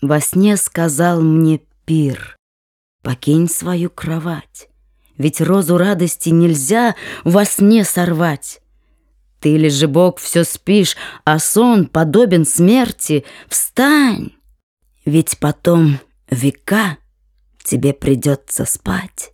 Во сне сказал мне пир, покинь свою кровать, Ведь розу радости нельзя во сне сорвать. Ты ли же, Бог, все спишь, а сон подобен смерти? Встань! Ведь потом века тебе придется спать.